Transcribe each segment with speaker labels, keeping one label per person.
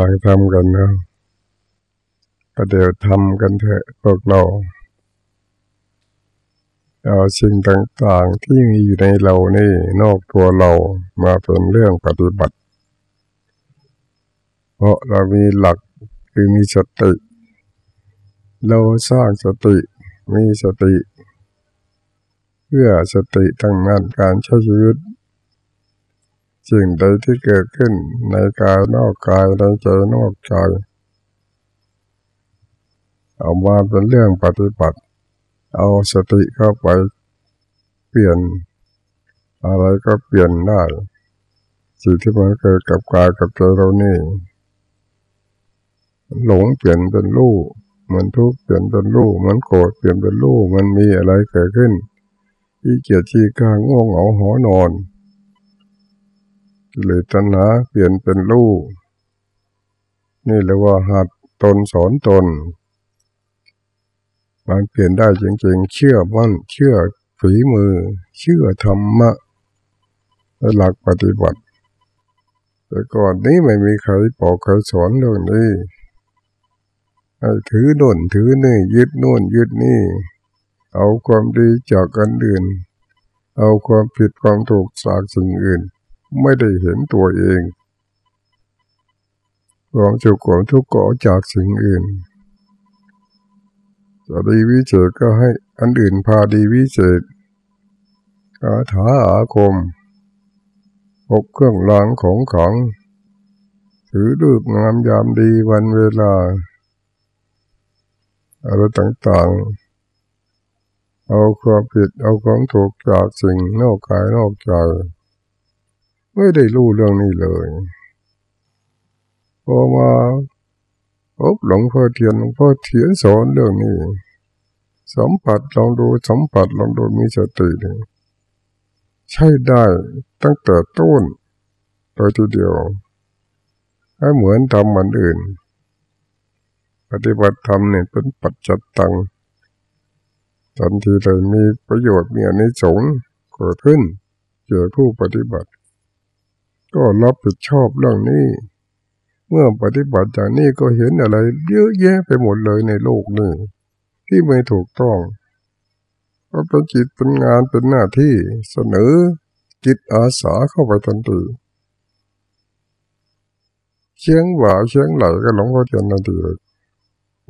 Speaker 1: ฟังทำกันนะประเดี๋ยวทำกันเถอะพวกเราเอาสิ่งต่างๆที่มีอยู่ในเรานี่นอกตัวเรามาเป็นเรื่องปฏิบัติ เพราะเรามีหลักคือมีสติ เราสร้างสติมีสติ เพื่อสติตั้งนั้นการใช้ชีวิต สิ่งใดที่เกิดขึ้นในกายนอกกายในใจนอกใจเอามาเป็นเรื่องปฏิบัติ เอาสติเข้าไปเปลี่ยน อะไรก็เปลี่ยนได้ สิ่งที่มันเกิดกับกายกับใจเรานี่หลงเปลี่ยนเป็นรูปมันทุกข์เปลี่ยนเป็นรูปมันโกรธเปลี่ยนเป็นรูปมันมีอะไรเกิดขึ้นที่เกียดที่กลางง่วงเหงาหอนอน กิเลสตัณหาเปลี่ยนเป็นรูปนี่เรียกว่าหัดตนสอนตน มันเปลี่ยนได้จริงๆ เชื่อมั่นเชื่อฝีมือ เชื่อธรรมะหลักปฏิบัติ แต่ก่อนนี้ไม่มีใครบอกใครสอนเรื่องนี้ถือโน่นถือนี่ยึดโน่นยึดนี่ เอาความดีจากกันอื่น เอาความผิดความถูกจากสิ่งอื่น ไม่ได้เห็นตัวเองความสุขความทุกข์ก็จากสิ่งอื่นจะดีวิเศษก็ให้อันอื่นพาดีวิเศษคาถาอาคมพกเครื่องรางของขังถือรูปงามยามดีวันเวลาอะไรต่างๆ เอาความผิดเอาความถูกจากสิ่งนอกกายนอกใจ ไม่ได้รู้เรื่องนี้เลยพอมาพบหลวงพ่อเทียนหลวงพ่อเทียนสอนเรื่องนี้สัมผัสลองดูสัมผัสลองดูมีสติเลยใช่ได้ตั้งแต่ต้นโดยทีเดียวให้เหมือนทำมันอื่น ปฏิบัติธรรมเนี่ยเป็นปัจจัตตังทันทีเลยมีประโยชน์มีอนิสงส์เกิดขึ้นเจอผู้ปฏิบัติ ก็รับผิดชอบเรื่องนี้ เมื่อปฏิบัติอย่างนี้ก็เห็นอะไรเยอะแยะไปหมดเลยในโลกนี้ที่ไม่ถูกต้องก็เป็นจิตเป็นงานเป็นหน้าที่เสนอจิตอาสาเข้าไปทันทีเชียงหวาเชียงไหลก็หลงพ่อเทียนทันทีเลย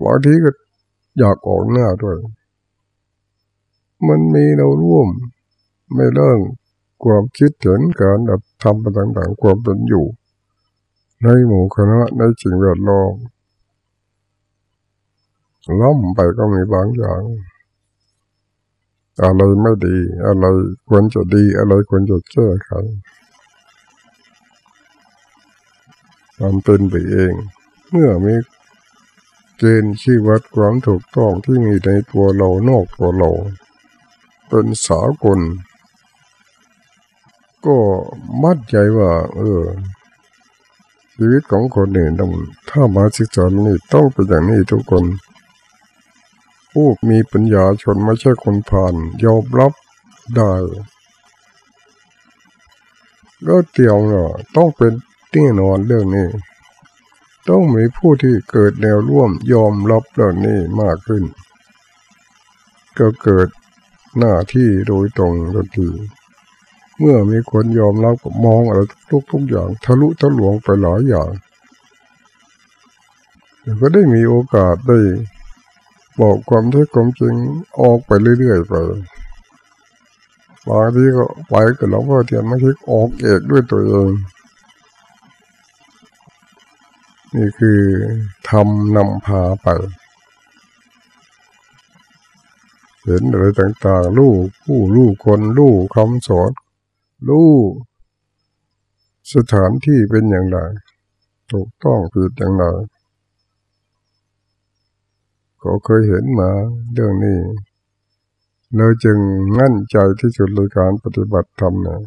Speaker 1: บางทีก็อยากออกหน้าด้วย มันมีเราร่วม ไม่เรื่อง ความคิดเห็นการทำต่างๆ ความเป็นอยู่ ในหมู่คณะในสิ่งแวดล้อมล้มไปก็มีบางอย่าง อะไรไม่ดี อะไรควรจะดี อะไรควรจะแก้ไขทำเป็นไปเอง เมื่อมีเกณฑ์ชีวัดความถูกต้องที่มีในตัวเรานอกตัวเรา เป็นสากล ก็มัดใจว่า เออ ชีวิตของคนอื่นต้องถ้ามาศึกษานี่ต้องเป็นอย่างนี้ทุกคน ผู้มีปัญญาชนไม่ใช่คนผ่านยอมรับได้ก็เตียวเนาะต้องเป็นแน่นอนเรื่องนี้ ต้องมีผู้ที่เกิดแนวร่วมยอมรับเรื่องนี้มากขึ้น ก็เกิดหน้าที่โดยตรงทันที เมื่อมีคนยอมรับมองอะไรทุกทุกอย่างทะลุทะลวงไปหลายอย่างก็ได้มีโอกาสได้บอกความเท็จความจริงออกไปเรื่อยๆไปบางทีก็ไปกับหลวงพ่อเทียนไม่คิดออกเอกด้วยตัวเองนี่คือทำนำพาไป เห็นอะไรต่างๆ ลูกผู้ลูกคนลูกคำสอน รู้สถานที่เป็นอย่างไร ถูกต้องผิดอย่างไรก็เคยเห็นมาเรื่องนี้เราจึงงั้นใจที่สุดเลยการปฏิบัติธรรมเนี่ย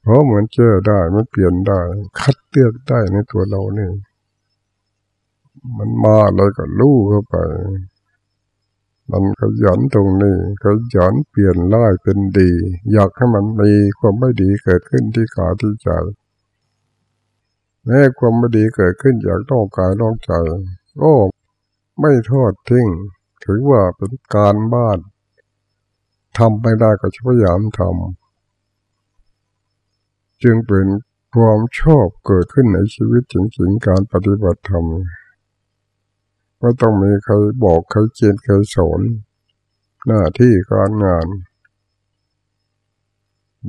Speaker 1: เพราะเหมือนเจอได้มันเปลี่ยนได้ คัดเลือกได้ในตัวเราเนี่ยมันมาอะไรก็รู้เข้าไป มันขยันตรงนี้ขยันเปลี่ยนร้ายเป็นดี อยากให้มันมีความไม่ดีเกิดขึ้นที่กาที่ใจแม้ความไม่ดีเกิดขึ้นจากนอกกายนอกใจก็ไม่ทอดทิ้งถือว่าเป็นการบ้านทำไม่ได้ก็พยายามทำจึงเป็นความชอบเกิดขึ้นในชีวิตจริงๆการปฏิบัติธรรม ไม่ต้องมีใครบอกใครเจียนใครสอนหน้าที่การงาน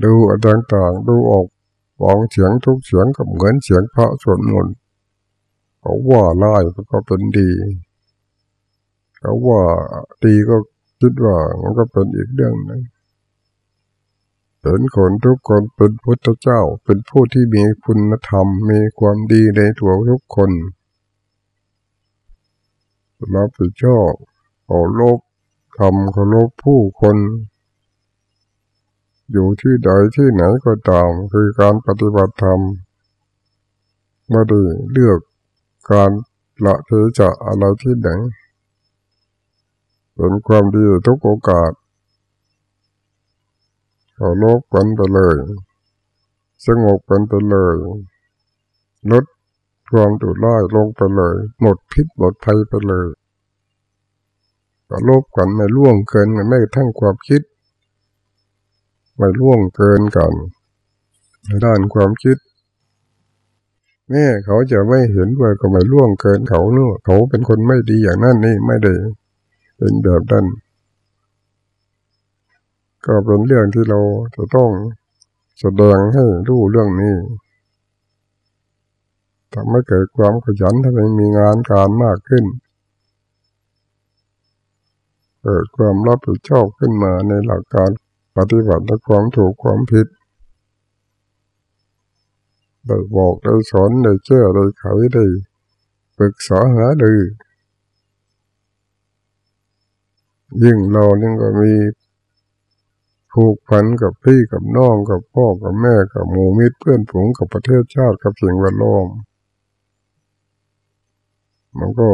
Speaker 1: ดูอะไรต่างๆดูออกฟังเสียงทุกเสียงก็เหมือนเสียงพระสวดมนต์เขาว่าไล่ก็เป็นดีเขาว่าดีก็คิดว่ามันก็เป็นอีกเรื่องนึงเห็นคนทุกคนเป็นพุทธเจ้าเป็นผู้ที่มีคุณธรรมมีความดีในตัวทุกคน รับผิดชอบเคารพทำเคารพผู้คน อยู่ที่ใดที่ไหนก็ตาม คือการปฏิบัติธรรมไม่ได้เลือกการละเทจะอะไรที่ไหนเป็นความดีทุกโอกาสเคารพกันไปเลย สงบกันไปเลยลด ความดุร้ายลงไปเลย หมดพิษหมดภัยไปเลยเคารพกันไม่ล่วงเกินไม่ทั้งความคิด ไม่ล่วงเกินกันในด้านความคิดแม่เขาจะไม่เห็นด้ว่าก็ไม่ล่วงเกินเขาเนื้อเขาเป็นคนไม่ดีอย่างนั้นนี่ไม่ได้เป็นแบบนั้นก็เป็นเรื่องที่เราจะต้องแสดงให้รู้เรื่องนี้ ทำให้เกิดความขยันทำให้มีงานการมากขึ้น เกิดความรับผิดชอบขึ้นมาในหลักการปฏิบัติและความถูกความผิดได้บอกได้สอนได้เจ้าได้ไขได้ปรึกษาหาดือยิ่งเรานี่ก็มีผูกพันกับพี่กับน้องกับพ่อกับแม่กับหมู่มิตรเพื่อนฝูงกับประเทศชาติกับสิ่งแวดล้อม มันก็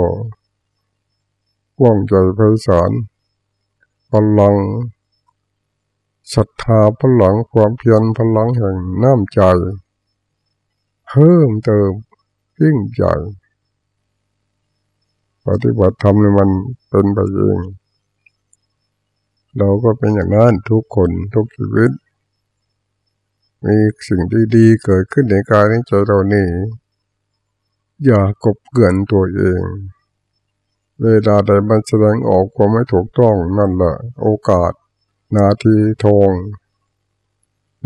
Speaker 1: ว่องใจไพศาลพลังศรัทธาพลังความเพียรพลังแห่งน้ำใจเพิ่มเติมยิ่งใหญ่ปฏิบัติธรรมในมันเป็นไปเองเราก็เป็นอย่างนั้นทุกคนทุกชีวิต มีสิ่งดีๆเกิดขึ้นในกายในใจเรานี่ อย่ากบเกินตัวเอง เวลาใดมันแสดงออกความไม่ถูกต้องนั่นแหละโอกาส นาทีทอง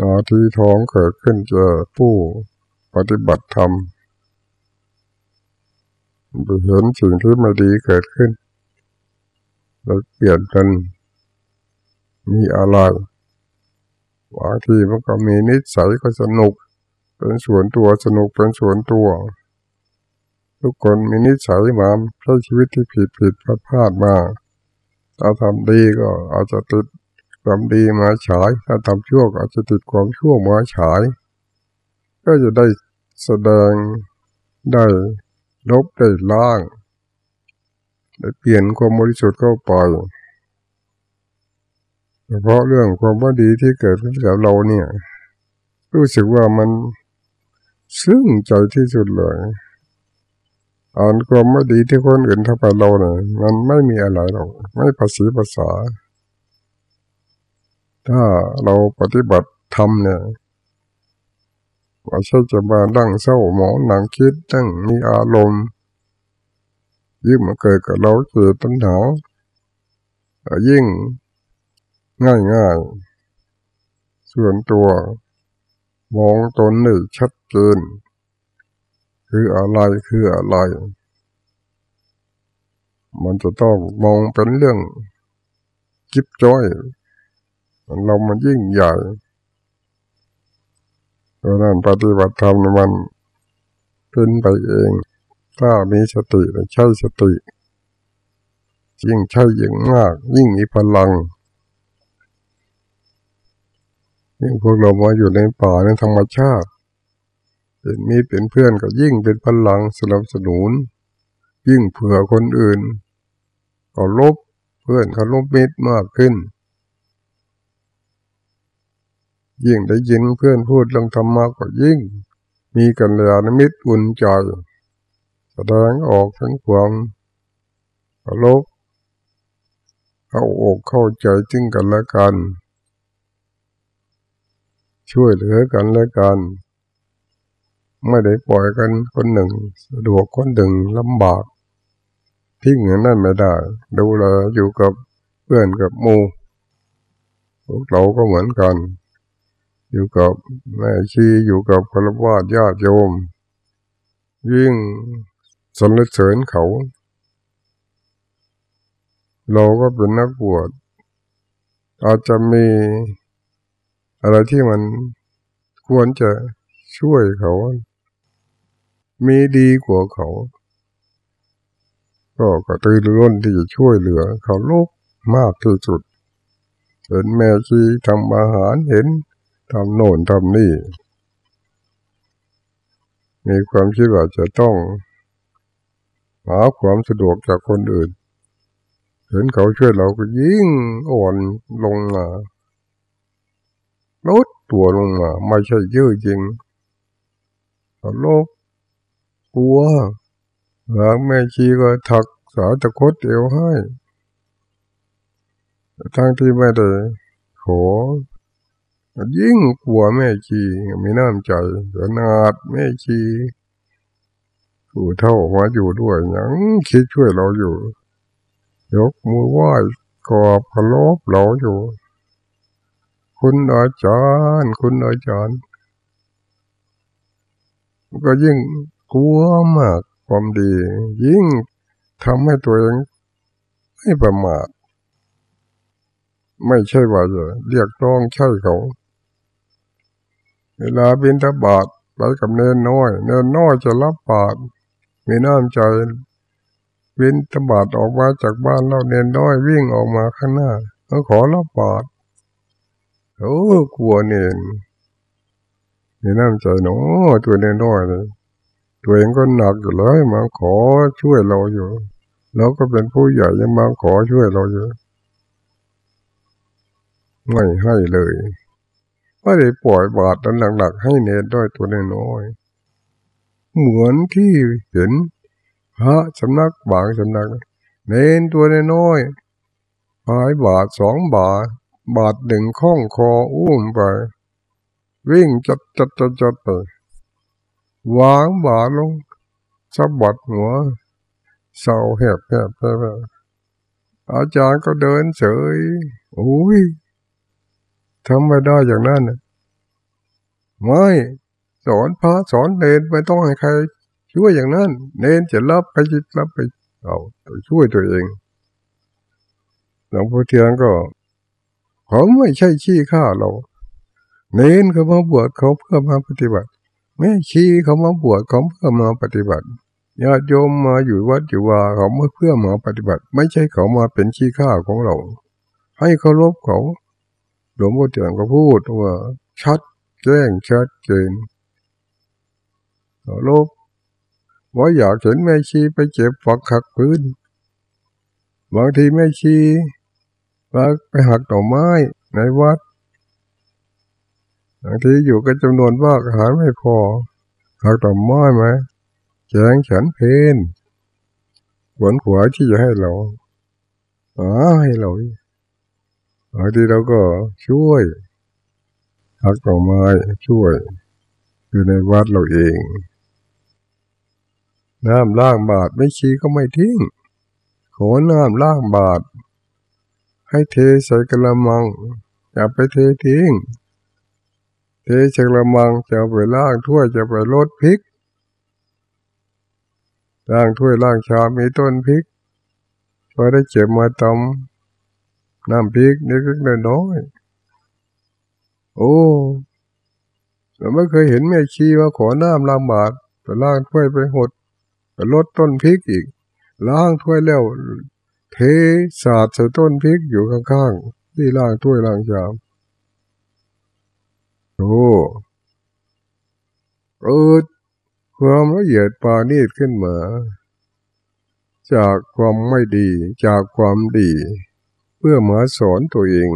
Speaker 1: นาทีทองเกิดขึ้นเจอผู้ปฏิบัติธรรมเห็นสิ่งที่ไม่ดีเกิดขึ้นแล้วเปลี่ยนกันมีอะไรบางทีมันก็มีนิสัยก็สนุก เป็นส่วนตัวสนุกเป็นส่วนตัว ทุกคนมีนิสัยมาใช้ชีวิตที่ผิดผิดพลาดพลาดมาถ้าทำดีก็อาจจะติดความดีมาฉาย ถ้าทำชั่วก็อาจจะติดความชั่วมาฉาย ก็จะได้แสดงได้ลบได้ล้างได้เปลี่ยนความบริสุทธิ์เข้าไปเฉพาะเรื่องความว่าดีที่เกิดขึ้นกับเราเนี่ย รู้สึกว่ามันซึ้งใจที่สุดเลย อ่านความว่ดีที่คนอื่นทำไปเราเนี่ยมันไม่มีอะไรหรอกไม่ภาษีภาษา ถ้าเราปฏิบัติทำเนี่ยว่าใช่จะมาดั่งเศร้าหมองนังคิดตั้งมีอารมณ์ยิ่งมาเกิดกับเราเกิดปัญหายิ่งง่ายง่ายส่วนตัว มองตนหนึ่งชัดเจน คืออะไรคืออะไร มันจะต้องมองเป็นเรื่องจิบจ้อยเรามันยิ่งใหญ่เพราะนั้นปฏิบัติธรรมมันเป็นไปเอง ถ้ามีสติใช้สติ ยิ่งใช้ยิ่งมาก ยิ่งมีพลังยิ่งพวกเรามาอยู่ในป่าในธรรมชาติ เป็นมีเป็นเพื่อนก็ยิ่งเป็นพลังสนับสนุน ยิ่งเผื่อคนอื่นก็ลบเพื่อนเขาลบมิตรมากขึ้น ยิ่งได้ยินเพื่อนพูดเรื่องธรรมะก็ยิ่ง มีกันยานมิตรอุ่นใจแสดงออกทั้งความเคารพเข้าอกเข้าใจจึงกันและกัน ช่วยเหลือกันและกัน ไม่ได้ปล่อยกันคนหนึ่ง สะดวกคนหนึ่งลำบากทิ้งอย่างนั้นไม่ได้ ดูแลอยู่กับเพื่อนกับมูพวกเราก็เหมือนกัน อยู่กับแม่ชีอยู่กับครวญญาติโยม ยิ่งสนเสริญเขา เราก็เป็นนักบวชอาจจะมีอะไรที่มันควรจะช่วยเขา มีดีกว่าเขา ก็กระตือรือร้นที่จะช่วยเหลือ เขาลูกมากที่สุด เห็นแม่ชีทำอาหารเห็นทำโน่นทำนี่ มีความคิดว่าจะต้องหาความสะดวกจากคนอื่น เห็นเขาช่วยเราก็ยิ่งอ่อนลงมาลดตัวลงมา ไม่ใช่เยอะจริงโลก กลัวหลังแม่ชีก็ถักสาตะคดเอวให้ ทั้งที่ไม่ได้ขอยิ่งกลัวแม่ชีมีน้ำใจขนาดแม่ชีผู้เท่ามาอยู่ด้วยยังคิดช่วยเราอยู่ ยกมือไหว้กอบพลบเราอยู่ คุณอาจารย์ คุณอาจารย์ ก็ยิ่ง กลัวมากความดี ยิ่งทำให้ตัวเองไม่ประมาทไม่ใช่ว่าจะเรียกร้องใช่เขา เวลาบินทบาทไปกับเนนน้อย เนนน้อยจะรับบาทมีน้ำใจบินทบาทออกมาจากบ้านเราเนนน้อยวิ่งออกมาข้างหน้าเขาขอรับบาทโอ้กลัวเนนมีน้ำใจหนูตัวเนนน้อยเลย ตัวเองก็หนักอยู่เลยมาขอช่วยเราอยู่เราก็เป็นผู้ใหญ่ยังมาขอช่วยเราอยู่ไม่ให้เลยไม่ได้ปล่อยบาตรนั้นหนักๆให้เนรด้วยตัวน้อยเหมือนที่เห็นพระสำนักบางสำนัก เนนตัวน้อยหายบาทสองบาท บาทหนึ่งข้องคออุ้มไป วิ่งจัดจัดจัดจัดไป วางบาลงสะบัดหัวเศร้าแหบแหบไปอาจารย์ก็เดินเฉยโอ้ยทำไม่ได้อย่างนั้นไม่สอนพระสอนเนนไม่ต้องให้ใคร ช่วยอย่างนั้นเนนจะรับไปจิตรับไปเอาช่วยตัวเองหลวงพ่อเทียนก็เขาไม่ใช่ชี้ข้าเรา เน้นเขามาบวชเขาเพื่อมาปฏิบัติ แม่ชีเขามาบวชเขาเพื่อมาปฏิบัติญาติโยมมาอยู่วัดอยู่ว่าเขาเพื่อมาปฏิบัติ ไม่ใช่เขามาเป็นชี้ข้าของเรา ให้เคารพเขาหลวงพ่อเทียนก็พูดว่า ชัดแจ้งชัดเจนลบว่าอยากเห็นแม่ชีไปเจ็บฝักหักพื้นบางทีแม่ชีไปหักต่อไม้ในวัด บางทีอยู่กันจำนวนมากอาหารไม่พอหักต่อม้อยไหมแจงฉันเพนขวนขวาที่จะให้เราอ๋อให้เราบางทีเราก็ช่วยหักต่อไม้ช่วย อยู่ในวัดเราเอง น้ำล้างบาทไม่ชี้ก็ไม่ทิ้งขอน้ำล้างบาทให้เทใส่กระมังอย่าไปเททิ้ง เทใส่กระมังจะไปล้างถ้วยจะไปลดพริกล้างถ้วยล้างชามมีต้นพริกพอได้เจ็บมาตำน้ำพริกนิดๆน้อยโอ้เราไม่เคยเห็นแม่ชีว่าขอน้ำล้างบาตรไปล้างถ้วยไปหดไปลดต้นพริกอีกล้างถ้วยแล้ว เทสาดใส่ต้นพริกอยู่ข้างๆที่ล้างถ้วยล้างชาม โอ้เอิดความละเอียดปานีตขึ้นมา จากความไม่ดีจากความดี เพื่อมาสอนตัวเอง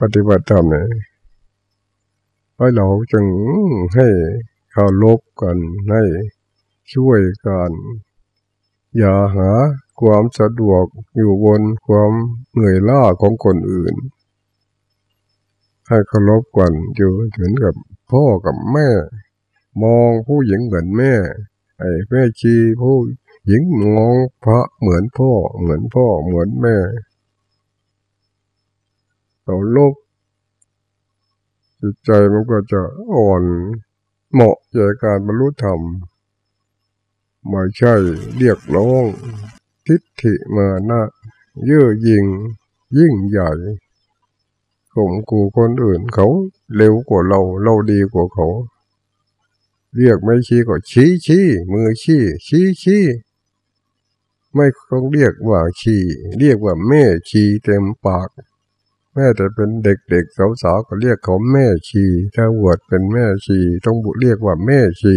Speaker 1: ปฏิบัติธรรมเนี่ยให้เราจึงให้เคารพกันให้ช่วยกัน อย่าหาความสะดวกอยู่บนความเหนื่อยล้าของคนอื่น ให้เคารพกันอยู่เหมือนกับพ่อกับแม่ มองผู้หญิงเหมือนแม่ ไอ้แม่ชีผู้หญิงมองพระเหมือนพ่อ เหมือนพ่อเหมือนแม่เราลบจิตใจมันก็จะอ่อนเหมาะแก่การบรรลุธรรมไม่ใช่เรียกร้อง ทิฏฐิมานะเย่อยิงยิ่งใหญ่ ข่มกูคนอื่นเขาเร็วกว่าเรา เราดีกว่าเขา เรียกไม่ชี้ก็ชี้ชี้มือชี้ชี้ชี้ไม่ต้องเรียกว่าชี้เรียกว่าแม่ชี้เต็มปาก แม่แต่เป็นเด็กๆสาวๆก็เรียกเขาแม่ชีถ้าบวชเป็นแม่ชีต้องบุเรียกว่าแม่ชี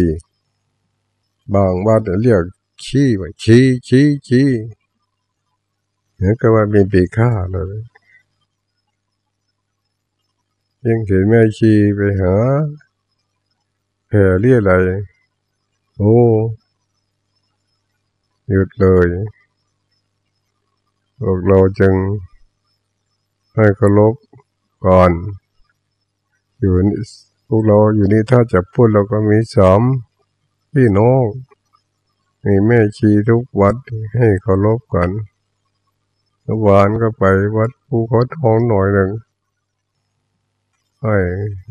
Speaker 1: บางบ้านเรียกชี้ว่าชี้ชี้ชี้เนี่ยก็ว่ามีปีค่าเลย ยังเห็นแม่ชีไปหาแผ่เรียอะไร โอ้หยุดเลยพวกเราจึงให้เคารพก่อน อยู่พวกเราอยู่นี่ถ้าจะพูดเราก็มีสามพี่น้องมีแม่ชีทุกวัดให้เคารพกันวานก็ไปวัดภูเขาทองหน่อยหนึ่ง ให้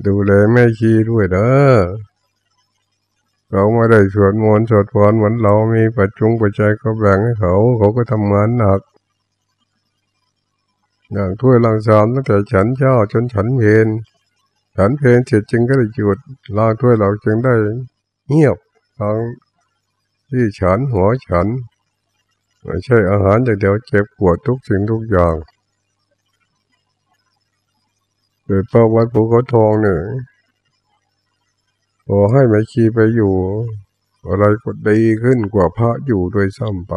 Speaker 1: ดูแลแม่ชีด้วยเด้อเราไม่ได้สวดมนต์สวดพรเหมือนเรามีปัจจุงปัจจัยก็แบ่งให้เขา เขาก็ทำงานหนัก อย่างถ้วยลังสามตั้งแต่ฉันเช้าจนฉันเพนฉันเพนเสร็จจึงก็ได้หยุดล้างถ้วยเราจึงได้เงียบทางที่ฉันหัวฉันไม่ใช่อาหารอย่างเดียวเจ็บปวดทุกสิ่งทุกอย่าง โดยประวัติภูเขาทองเนี่ยพอให้แม่ชีไปอยู่ อะไรก็ดีขึ้นกว่าพระอยู่โดยซ้ำไป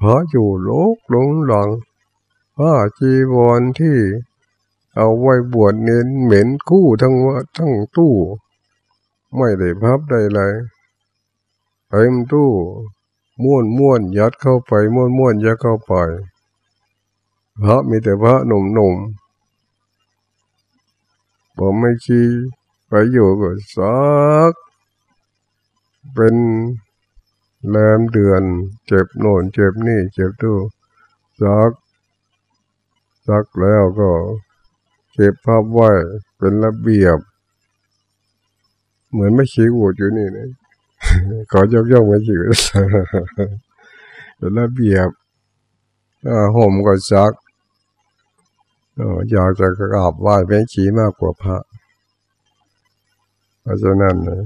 Speaker 1: พระอยู่โลกหลงหลังผ้าจีวรที่เอาไว้บวชเน้นเหม็นคู่ทั้งวัดทั้งตู้ ไม่ได้พับได้เลยเต็มตู้ม้วนม้วนยัดเข้าไปม้วนม้วนยัดเข้าไป พระมีแต่พระหนุ่มหนุ่ม ผมไม่ชี้ไปอยู่ก็สัก เป็นแรมเดือน เจ็บโน่นเจ็บนี่ เจ็บตู้สักสักแล้วก็เก็บภาพไว้เป็นระเบียบ เหมือนไม่ชี้อูดอยู่นี่นะขอยกย่องมาอยู่เป็นระเบียบห่มก็ซัก อยากจะกราบไหว้แม่ชีมากกว่าพระเพราะฉะนั้นนะ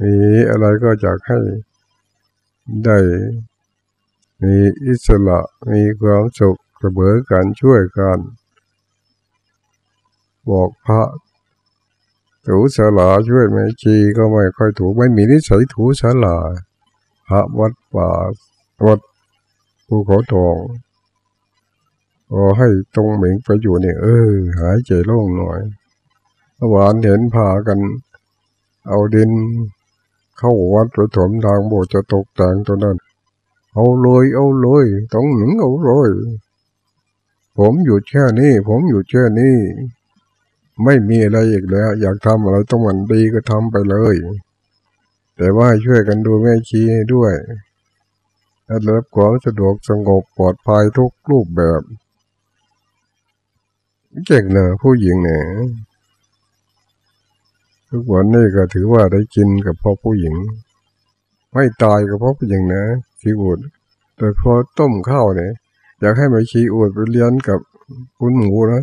Speaker 1: มีอะไรก็จะให้ได้มีอิสระมีความสุขเสมอกันช่วยกัน บอกพระถูสลาช่วยแม่ชีก็ไม่ค่อยถูไม่มีนิสัยถูสลาพระวัดป่าวัดภูเขาทอง พอให้ตรงเหม่งไปอยู่เนี่ยเออ หายใจโล่งหน่อยหวานเห็นผ่ากัน เอาดิน เข้าวัดไปถมทางโบจะตกแต่งตัวนั้น เอาเลยเอาเลยต้องหนึ่งเอาเลยผมอยู่แค่นี้ ผมอยู่แค่นี้ ไม่มีอะไรอีกแล้ว อยากทำอะไรต้องมันดีก็ทำไปเลย แต่ว่าช่วยกันดูแม่ชีด้วยและรับความสะดวกสงบปลอดภัยทุกรูปแบบ เก่งเนะผู้หญิงเนี่ยทุกวันนี้ก็ถือว่าได้กินกับพ่อผู้หญิง ไม่ตายกับพ่อผู้หญิงนะชีอุดแต่พอต้มข้าวเนี่ยอยากให้มาชีอุดไปเลี้ยงกับคุณหมูนะ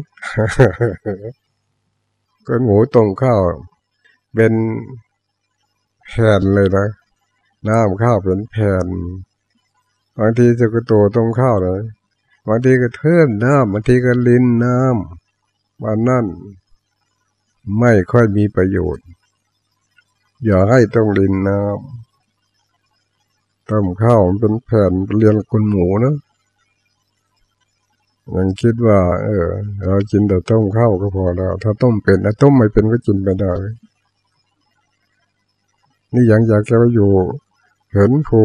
Speaker 1: ก็หมูต้มข้าว เป็นแผ่นเลยนะน้ำข้าวเป็นแผ่นบางทีจะกระโตต้มข้าวเลยบางทีก็เทิมน้ำบางทีก็ลินน้ำ วันนั่นไม่ค่อยมีประโยชน์ อย่าให้ต้องลินน้ำต้มข้าวเป็นแผ่นเรียนคนหมูนะยังคิดว่า เออ เรากินแต่ต้มข้าวก็พอแล้ว ถ้าต้มเป็นแล้วต้มไม่เป็นก็กินไปได้ นี่ยังอยากจะอยู่ เห็นภู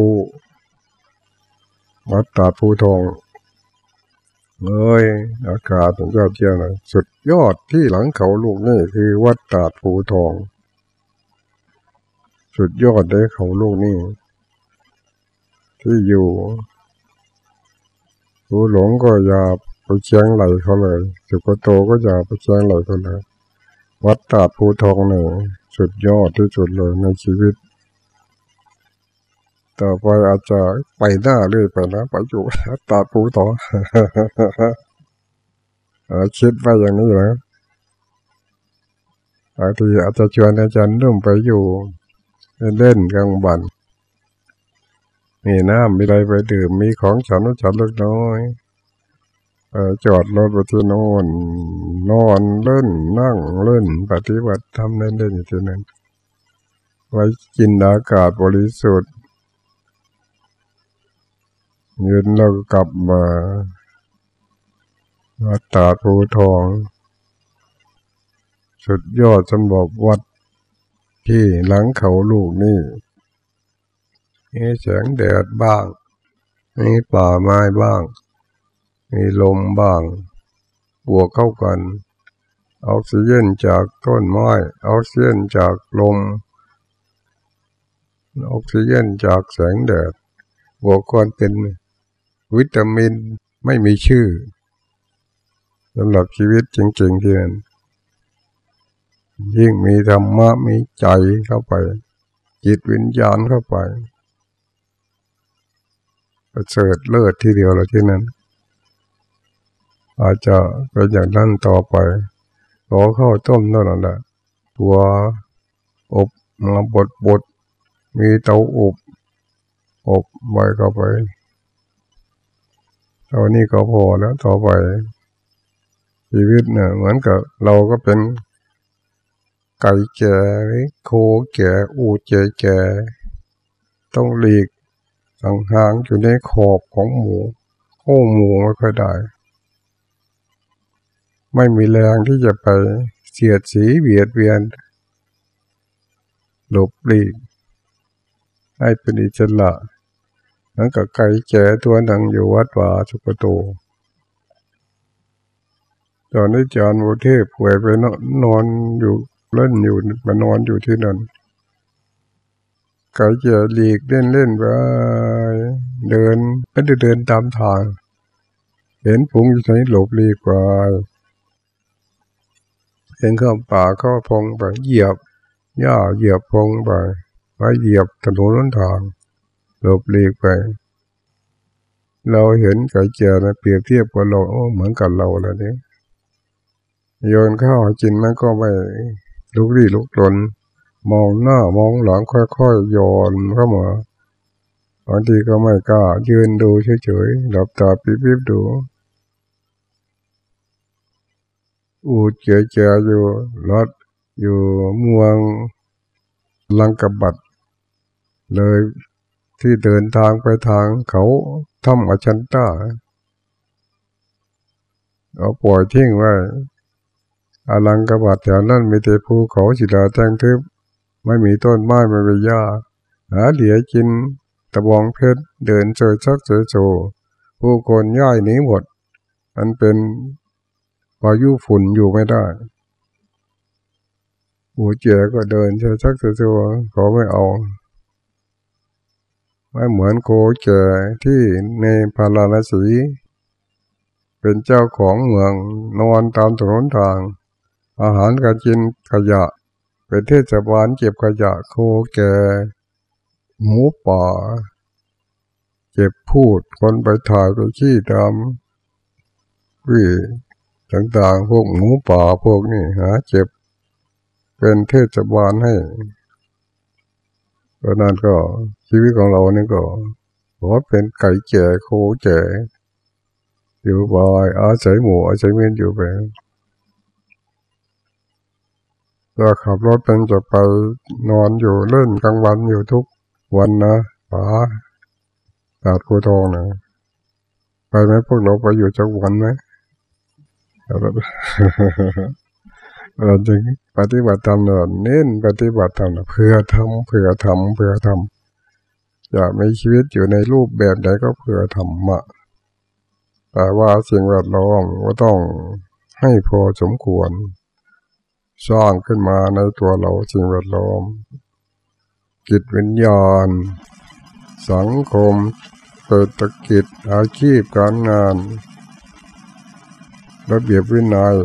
Speaker 1: วัดตาภูทอง เลยอากาศถึงยอดเยี่ยมเลยสุดยอดที่หลังเขาลูกนี่คือวัดตาดภูทอง สุดยอดเลยเขาลูกนี่ที่อยู่ผู้หลงก็อย่าไปเชียงไหลเขาเลยสุกโตก็อย่าไปเชียงไหลเขาเลย วัดตาดภูทองเนี่ยสุดยอดที่สุดเลยในชีวิต ต่อไปอาจจะไปหน้าเรื่อยไปนะไปอยู่ตาภูต่อคิดไปอย่างนี้นะบางทีอาจจะชวนอาจารย์นุ่มไปอยู่ เล่นกลางวันมีน้ำมีอะไรไปดื่มมีของฉันฉันเล็กน้อยจอดรถไปที่โน่นนอนเล่นนั่งเล่น ปฏิบัติทำเล่นเล่นอยู่ที่นั้นไว้กินอากาศบริสุทธิ์ เย็นเรากลับมาวัดตาภูทอง สุดยอดสำหรับวัดที่หลังเขาลูกนี่มีแสงแดดบ้าง มีป่าไม้บ้าง มีลมบ้าง บวกเข้ากันออกซิเจนจากต้นไม้ออกซิเจนจากลมออกซิเจนจากแสงแดดบวกกันเป็น วิตามินไม่มีชื่อสำหรับชีวิตจริงๆที่นั่นยิ่งมีธรรมะมีใจเข้าไป จิตวิญญาณเข้าไปประเสริฐเลิศทีเดียวเลยที่นั้น อาจจะเป็นอย่างนั้นต่อไปขอเข้าต้มนั่นแหละตัวอบมาบดบดมีเตาอบ อบไว้เข้าไป ตอนนี้ก็พอแล้วต่อไป ชีวิตเนี่ยเหมือนกับเราก็เป็นไก่แก่โคแก่อูเจแก่ต้องหลีกห่างๆอยู่ในขอบของหมูโอ้หมูไม่ค่อยได้ ไม่มีแรงที่จะไปเสียดสีเบียดเบียนหลบหลีกให้เป็นอิสระนั่นกับไก่แก่ตัวหนังอยู่วัดว่าสุกโต ตอนนี้จานโมเทพป่วยไปนอนอยู่เล่นอยู่มานอนอยู่ที่นั่นไก็จะหลีกเล่นเล่นไปเดินไม่ได้เดินตามทาง เห็นผงอยู่ไหนหลบหลีกไปเห็นเข้าป่าเข้าพงไปเหยียบหญ้าเหยียบพงไปไปเหยียบถนนทาง หลบหลีกไป เราเห็นไก่เจียนะเปรียบเทียบกับเราโอ้เหมือนกับเราแล้วนี่โยนข้าวกินมันก็ไม่ลุกลี้ลุกลนมองหน้ามองหลังค่อยๆโยนเข้ามาบางทีก็ไม่กล้ายืนดูเฉยๆหลับตาปิ๊บๆดูอูเจ๋เจ๋อยู่รถอยู่เมืองลังกบัดเลย ที่เดินทางไปทางเขาทำอชันต้าเอาปล่อยทิ้งไว้อลังกบัดแถวนั้นมีแต่ภูเขาสิดาแจ้งทึบ ไม่มีต้นไม้ไม่มีหญ้าหาเหลียกินตะบองเพชรเดินเจอชักเจอโจผู้คนย่ายหนีหมดมันเป็นพายุฝุ่นอยู่ไม่ได้หูเจ๋ก็เดินเจอชักเจอโจเขาไม่เอา ไม่เหมือนโคเจ๋ที่ในพาราณสี เป็นเจ้าของเมืองนอนตามถนนทาง อาหารการกินขยะ เป็นเทศบาลเก็บขยะโคแก่หมูป่า เก็บพูดคนไปถ่ายไปขี้ดำวิ่ต่างๆ พวกหมูป่าพวกนี้หาเจ็บ เป็นเทศบาลให้ เพราะนั้นก็ชีวิตของเรานี่ก็ขอเป็นไก่แก่โคแก่อยู่บ่อยอาศัยหมูอาศัยเมียนอยู่ไปจะขับรถเป็นจะไปนอนอยู่เล่นกลางวันอยู่ทุกวันนะป๋าตาดกูทองนะไปไหมพวกเราไปอยู่จักวันไหม เราจึงปฏิบัติธรรมเราเน้นปฏิบัติธรรมเพื่อทำเพื่อทำเพื่อทำอยากมีชีวิตอยู่ในรูปแบบใดก็เพื่อธรรมะแต่ว่าสิ่งแวดล้อมก็ต้องให้พอสมควร สร้างขึ้นมาในตัวเราสิ่งแวดล้อม จิตวิญญาณ สังคมเศรษฐกิจอาชีพการงาน ระเบียบวินัย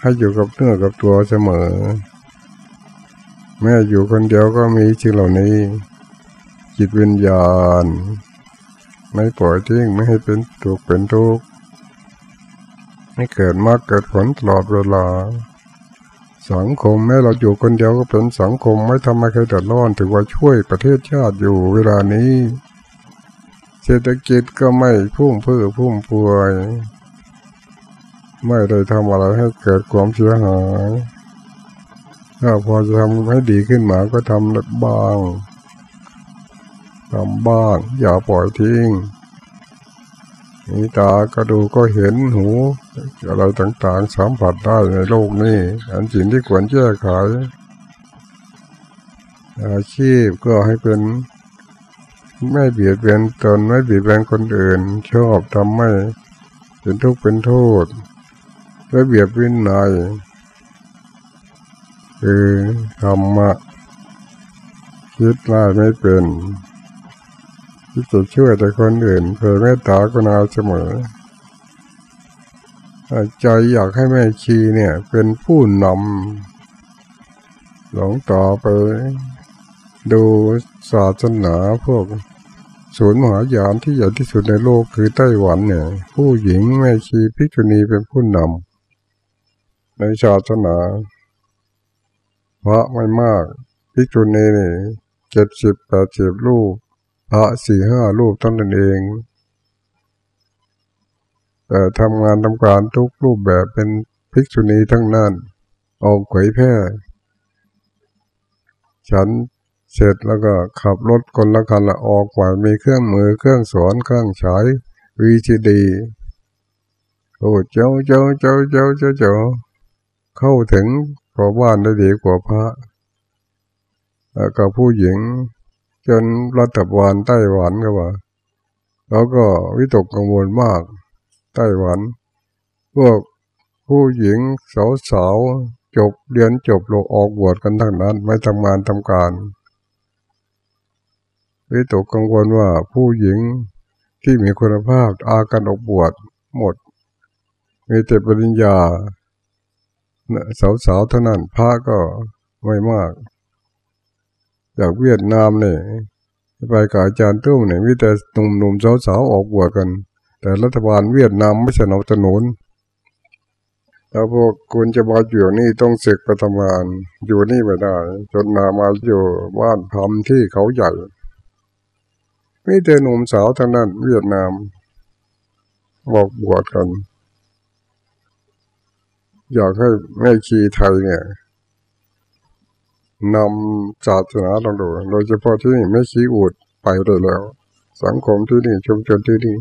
Speaker 1: ให้อยู่กับเนื้อกับตัวเสมอ แม่อยู่คนเดียวก็มีสิ่งเหล่านี้ จิตวิญญาณ ไม่ปล่อยทิ้งไม่ให้เป็นทุกข์เป็นทุกข์ไม่เกิดมากเกิดผลตลอดเวลา สังคมแม้เราอยู่คนเดียวก็เป็นสังคมไม่ทำให้ใครเดือดร้อนถือว่าช่วยประเทศชาติอยู่เวลานี้ เศรษฐกิจก็ไม่พุ่งเพื่อพุ่งพวย ไม่ได้ทำอะไรให้เกิดความเสียหายถ้าพอจะทำให้ดีขึ้นมาก็ทำบ้างทำบ้าง อย่าปล่อยทิ้งมีตาก็ดูก็เห็นหู อะไรต่างๆสัมผัสได้ในโลกนี้ อันสิ่งที่ควรแก้ไขอาชีพก็ให้เป็นไม่เบียดเบียนตนไม่เบียดเบียนคนอื่น ชอบทำไม่เป็นทุกข์เป็นโทษ ระเบียบวินัยคือธรรมะคิดได้ไม่เป็นที่จะช่วยแต่คนอื่นเพื่อเมตตากรุณาเสมอใจอยากให้แม่ชีเนี่ย เป็นผู้นำหลงต่อไป ดูศาสนาพวกศูนย์มหายานที่ใหญ่ที่สุดในโลกคือไต้หวันเนี่ย ผู้หญิงแม่ชีพิจุณีเป็นผู้นำ ในศาสนาพระไม่มากพิจุนีนี่เจ็ดสิบแปดสิบรูปพระสี่ห้ารูปตั้งนั้นเอง แต่ทำงานทำการทุกรูปแบบเป็นภิกษุณีทั้งนั้นออกเผยแพร่ฉันเสร็จแล้วก็ขับรถคนละคันละออกไปมีเครื่องมือเครื่องสอนเครื่องใช้วีจีดีโอ้เจ้าเจ้าเจ้าเจ้าเจ้าเจ้า เข้าถึงพอบ้านได้ดีกว่าพระแล้วก็ผู้หญิง จนรัฐบาลไต้หวันก็ว่าแล้วก็วิตกกังวลมาก ไต้หวัน พวกผู้หญิงสาวๆจบเรียนจบโลออกบวชกันทั้งนั้น ไม่ทำงานทำการ วิตกกังวลว่าผู้หญิงที่มีคุณภาพอาการออกบวชหมด มีแต่ปริญญา สาวๆเท่านั้นพระก็ไม่มาก จากเวียดนามเนี่ยไปกับอาจารย์ตุ้มเนี่ยมีแต่หนุ่มๆสาวๆออกบวชกัน แต่รัฐบาลเวียดนามไม่สนับสนุนแล้วพวกคุณจะมาอยู่นี่ต้องเสกประทมานอยู่นี่ไม่ได้ จนนามาอยู่บ้านพรมที่เขาใหญ่มีแต่หนุ่มสาวทั้งนั้นเวียดนาม บอกบวชกัน อยากให้แม่ชีไทยเนี่ยนำศาสนาลงดูโดยเฉพาะที่นี่แม่ชีอุดไปเลยแล้ว สังคมที่นี่ชุมชนที่นี่